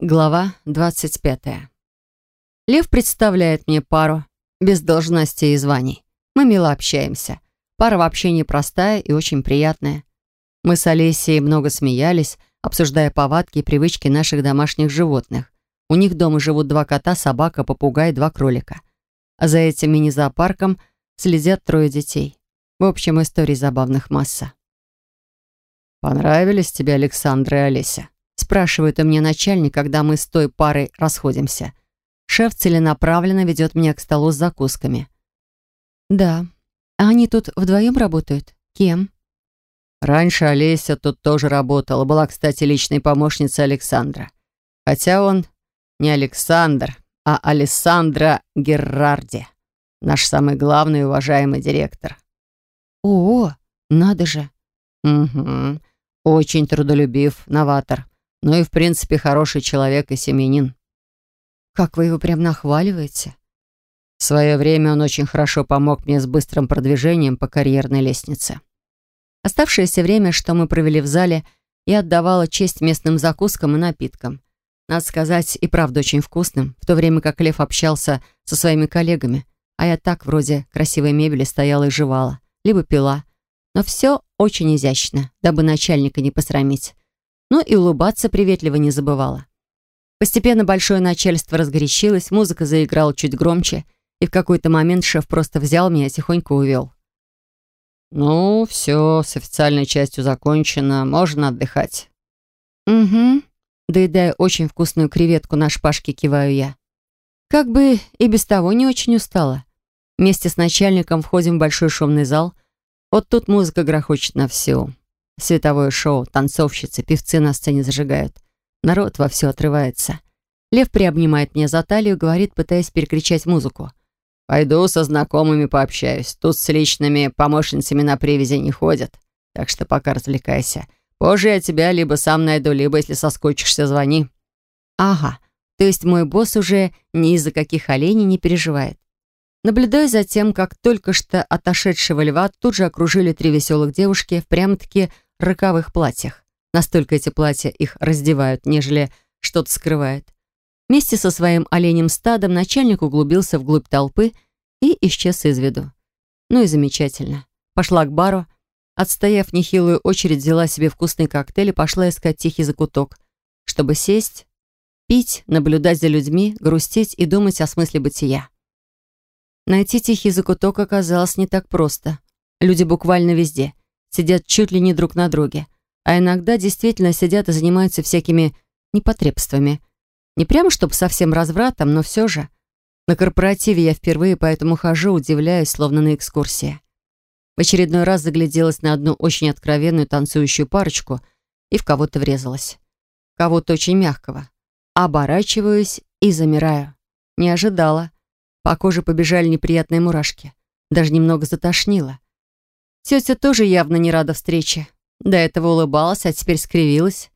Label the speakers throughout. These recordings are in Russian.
Speaker 1: Глава 25. Лев представляет мне пару, без должностей и званий. Мы мило общаемся. Пара вообще непростая и очень приятная. Мы с Олесей много смеялись, обсуждая повадки и привычки наших домашних животных. У них дома живут два кота, собака, попугай два кролика. А за этим мини-зоопарком следят трое детей. В общем, историй забавных масса. «Понравились тебе Александра и Олеся?» Спрашивает у меня начальник, когда мы с той парой расходимся. Шеф целенаправленно ведет меня к столу с закусками. «Да. А они тут вдвоем работают? Кем?»
Speaker 2: Раньше Олеся тут тоже работала. Была, кстати, личной помощницей Александра. Хотя он не Александр, а Алессандро Геррарди. Наш самый главный и уважаемый директор.
Speaker 1: «О, надо же!»
Speaker 2: «Угу. Очень трудолюбив, новатор. Ну и, в принципе, хороший человек и семьянин.
Speaker 1: Как вы его прям нахваливаете?
Speaker 2: В свое время он очень хорошо помог мне с быстрым продвижением по карьерной лестнице.
Speaker 1: Оставшееся время, что мы провели в зале, я отдавала честь местным закускам и напиткам. Надо сказать, и правда очень вкусным, в то время как Лев общался со своими коллегами, а я так вроде красивой мебели стояла и жевала, либо пила. Но все очень изящно, дабы начальника не посрамить но и улыбаться приветливо не забывала. Постепенно большое начальство разгорячилось, музыка заиграла чуть громче, и в какой-то момент шеф просто взял меня и тихонько увел.
Speaker 2: «Ну, все, с официальной частью закончено, можно отдыхать».
Speaker 1: «Угу», доедая очень вкусную креветку на шпажке, киваю я. Как бы и без того не очень устала. Вместе с начальником входим в большой шумный зал. Вот тут музыка грохочет на всю. Световое шоу, танцовщицы, певцы на сцене зажигают. Народ во все отрывается. Лев приобнимает меня за талию, говорит, пытаясь перекричать музыку.
Speaker 2: «Пойду со знакомыми пообщаюсь. Тут с личными помощницами на привязи не ходят. Так что пока развлекайся. Позже я тебя либо сам найду, либо, если соскучишься, звони».
Speaker 1: «Ага, то есть мой босс уже ни из-за каких оленей не переживает. Наблюдая за тем, как только что отошедшего льва тут же окружили три веселых девушки в прям-таки роковых платьях. Настолько эти платья их раздевают, нежели что-то скрывает. Вместе со своим оленем стадом начальник углубился вглубь толпы и исчез из виду. Ну и замечательно. Пошла к бару, отстояв нехилую очередь, взяла себе вкусный коктейль и пошла искать тихий закуток, чтобы сесть, пить, наблюдать за людьми, грустить и думать о смысле бытия. Найти тихий закуток оказалось не так просто. Люди буквально везде — сидят чуть ли не друг на друге, а иногда действительно сидят и занимаются всякими непотребствами. Не прямо чтобы совсем развратом, но все же. На корпоративе я впервые, поэтому хожу, удивляюсь, словно на экскурсии. В очередной раз загляделась на одну очень откровенную танцующую парочку и в кого-то врезалась. Кого-то очень мягкого. Оборачиваюсь и замираю. Не ожидала. По коже побежали неприятные мурашки. Даже немного затошнило. Тетя тоже явно не рада встрече. До этого улыбалась, а теперь скривилась.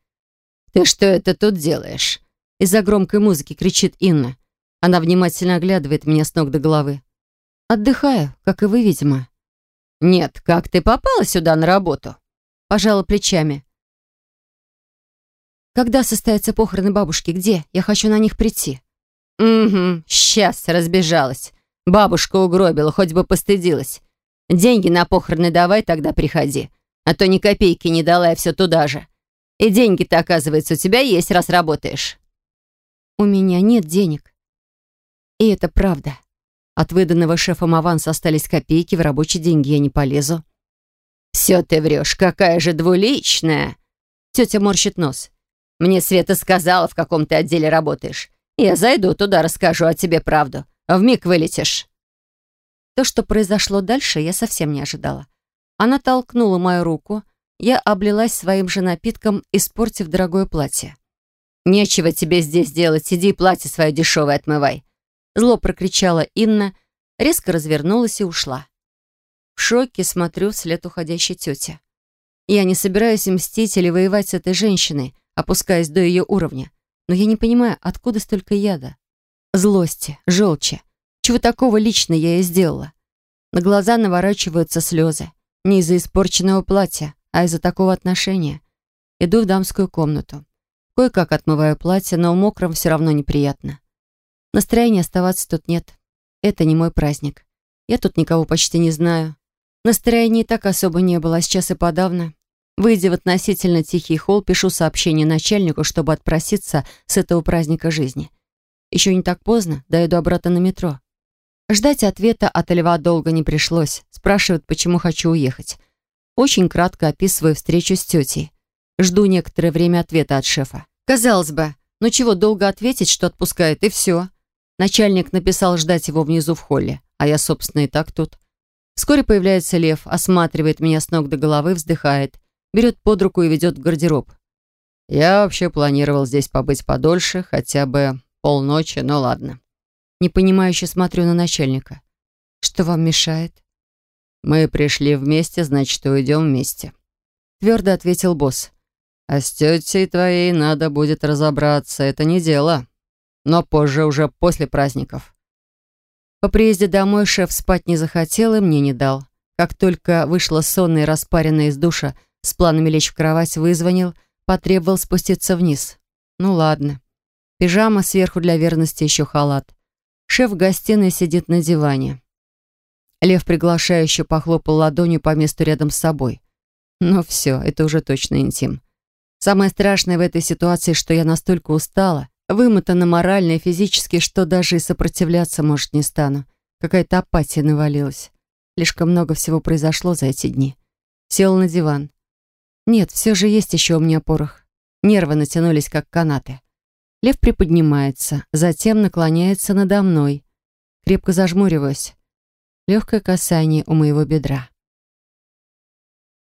Speaker 2: «Ты что это тут делаешь?»
Speaker 1: Из-за громкой музыки кричит Инна. Она внимательно оглядывает меня с ног до головы. «Отдыхаю, как и вы, видимо».
Speaker 2: «Нет, как ты попала сюда на работу?»
Speaker 1: Пожала плечами. «Когда состоятся похороны бабушки? Где? Я хочу на них прийти».
Speaker 2: «Угу, сейчас разбежалась. Бабушка угробила, хоть бы постыдилась. Деньги на похороны давай, тогда приходи. А то ни копейки не дала, я все туда же. И деньги-то, оказывается, у тебя есть, раз работаешь».
Speaker 1: «У меня нет денег». И это правда. От выданного шефом аванса остались копейки, в рабочие деньги я не полезу.
Speaker 2: «Все ты врешь, какая же двуличная!»
Speaker 1: Тетя морщит нос.
Speaker 2: «Мне Света сказала, в каком ты отделе работаешь. Я зайду туда, расскажу о тебе правду. Вмиг вылетишь».
Speaker 1: То, что произошло дальше, я совсем не ожидала. Она толкнула мою руку, я облилась своим же напитком, испортив дорогое платье.
Speaker 2: «Нечего тебе здесь делать, иди платье свое дешевое отмывай!»
Speaker 1: Зло прокричала Инна, резко развернулась и ушла. В шоке смотрю вслед уходящей тете. Я не собираюсь мстить или воевать с этой женщиной, опускаясь до ее уровня. Но я не понимаю, откуда столько яда. Злости, желчи. Чего такого лично я ей сделала? На глаза наворачиваются слезы. Не из-за испорченного платья, а из-за такого отношения. Иду в дамскую комнату. Кое-как отмываю платье, но мокром все равно неприятно. Настроения оставаться тут нет. Это не мой праздник. Я тут никого почти не знаю. Настроения и так особо не было, а сейчас и подавно. Выйдя в относительно тихий холл, пишу сообщение начальнику, чтобы отпроситься с этого праздника жизни. Еще не так поздно, доеду обратно на метро. Ждать ответа от Льва долго не пришлось. Спрашивают, почему хочу уехать. Очень кратко описываю встречу с тетей. Жду некоторое время ответа от шефа. Казалось бы, ну чего долго ответить, что отпускает, и все. Начальник написал ждать его внизу в холле, а я, собственно, и так тут. Вскоре появляется Лев, осматривает меня с ног до головы, вздыхает, берет под руку и ведет в гардероб. Я вообще планировал здесь побыть подольше, хотя бы полночи, но ладно. Непонимающе смотрю на начальника. Что вам мешает? Мы пришли вместе, значит, уйдем вместе. Твердо ответил босс. А с тетей твоей надо будет разобраться, это не дело. Но позже, уже после праздников. По приезде домой шеф спать не захотел и мне не дал. Как только вышла сонная и распаренная из душа, с планами лечь в кровать, вызвонил, потребовал спуститься вниз. Ну ладно. Пижама сверху для верности еще халат. Шеф в гостиной сидит на диване. Лев приглашающе похлопал ладонью по месту рядом с собой. Ну все, это уже точно интим. Самое страшное в этой ситуации, что я настолько устала, Вымотана морально и физически, что даже и сопротивляться, может, не стану. Какая-то апатия навалилась. Слишком много всего произошло за эти дни. Села на диван. Нет, все же есть еще у меня порох. Нервы натянулись, как канаты. Лев приподнимается, затем наклоняется надо мной. Крепко зажмуриваюсь. Легкое касание у моего бедра.